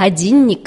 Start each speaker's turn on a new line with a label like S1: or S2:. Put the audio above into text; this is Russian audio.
S1: гадзіннік